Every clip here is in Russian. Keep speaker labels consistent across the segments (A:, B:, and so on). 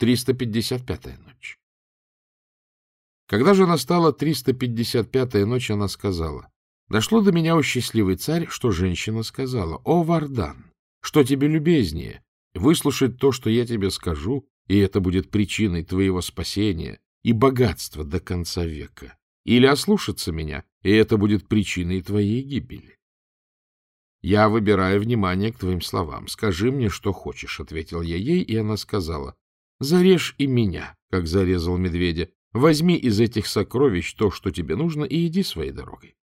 A: 355-я ночь. Когда же настала 355-я ночь, она сказала, «Дошло до меня, о счастливый царь, что женщина сказала, «О, Вардан, что тебе любезнее, выслушать то, что я тебе скажу, и это будет причиной твоего спасения и богатства до конца века, или ослушаться меня, и это будет причиной твоей гибели». «Я выбираю внимание к твоим словам. Скажи мне, что хочешь», — ответил я ей, и она сказала, Зарежь и меня, как зарезал медведя. Возьми из этих сокровищ то, что тебе нужно, и иди своей дорогой.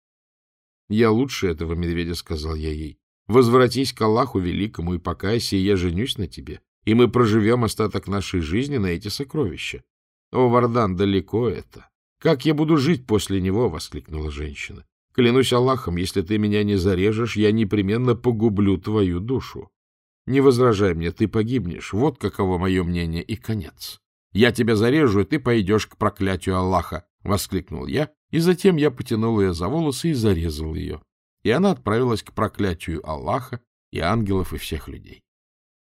A: Я лучше этого медведя, — сказал я ей. Возвратись к Аллаху Великому и покайся, и я женюсь на тебе, и мы проживем остаток нашей жизни на эти сокровища. О, Вардан, далеко это. Как я буду жить после него? — воскликнула женщина. Клянусь Аллахом, если ты меня не зарежешь, я непременно погублю твою душу. Не возражай мне, ты погибнешь. Вот каково мое мнение и конец. Я тебя зарежу, и ты пойдешь к проклятию Аллаха, — воскликнул я, и затем я потянул ее за волосы и зарезал ее. И она отправилась к проклятию Аллаха и ангелов и всех людей.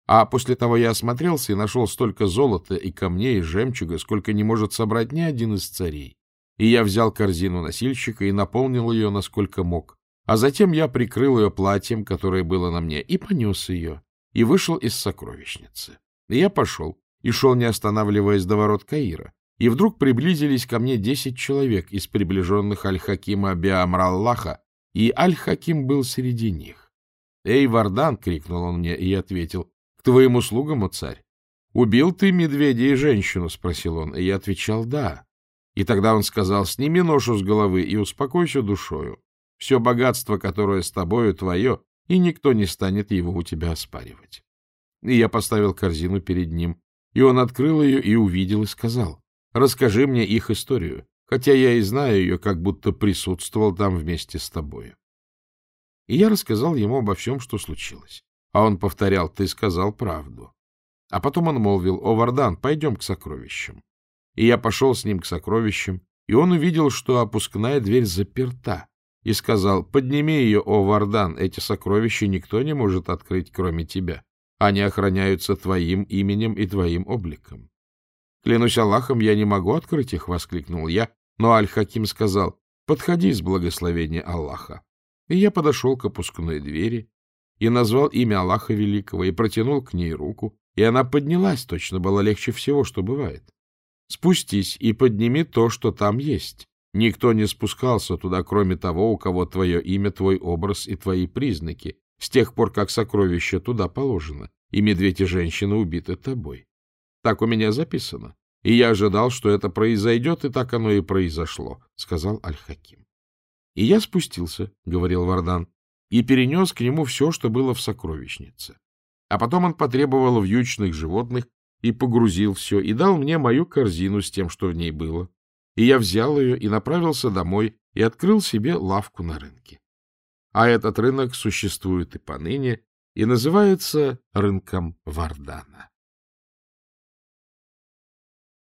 A: А после того я осмотрелся и нашел столько золота и камней и жемчуга, сколько не может собрать ни один из царей. И я взял корзину носильщика и наполнил ее, насколько мог. А затем я прикрыл ее платьем, которое было на мне, и понес ее и вышел из сокровищницы. Я пошел, и шел, не останавливаясь до ворот Каира. И вдруг приблизились ко мне десять человек из приближенных Аль-Хакима Биамраллаха, и Аль-Хаким был среди них. «Эй, Вардан!» — крикнул он мне, и я ответил, «К твоим услугам, о царь!» «Убил ты медведя и женщину?» — спросил он, и я отвечал, «Да». И тогда он сказал, «Сними ношу с головы и успокойся душою. Все богатство, которое с тобою, твое, и никто не станет его у тебя оспаривать. И я поставил корзину перед ним, и он открыл ее и увидел, и сказал, «Расскажи мне их историю, хотя я и знаю ее, как будто присутствовал там вместе с тобою». И я рассказал ему обо всем, что случилось. А он повторял, «Ты сказал правду». А потом он молвил, «О, Вардан, пойдем к сокровищам». И я пошел с ним к сокровищам, и он увидел, что опускная дверь заперта, и сказал, «Подними ее, о Вардан, эти сокровища никто не может открыть, кроме тебя. Они охраняются твоим именем и твоим обликом». «Клянусь Аллахом, я не могу открыть их», — воскликнул я, но Аль-Хаким сказал, «Подходи с благословения Аллаха». И я подошел к опускной двери и назвал имя Аллаха Великого и протянул к ней руку, и она поднялась, точно было легче всего, что бывает. «Спустись и подними то, что там есть». Никто не спускался туда, кроме того, у кого твое имя, твой образ и твои признаки, с тех пор, как сокровище туда положено, и медведь и женщина убиты тобой. Так у меня записано. И я ожидал, что это произойдет, и так оно и произошло, — сказал Аль-Хаким. — И я спустился, — говорил Вардан, — и перенес к нему все, что было в сокровищнице. А потом он потребовал вьючных животных и погрузил все, и дал мне мою корзину с тем, что в ней было. И я взял ее и направился домой и открыл себе лавку на рынке. А этот рынок существует и поныне, и называется рынком Вардана.